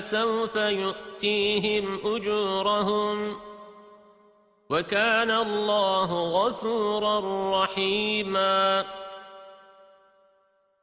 سوف يؤتيهم أجورهم وكان الله غفورا رحيما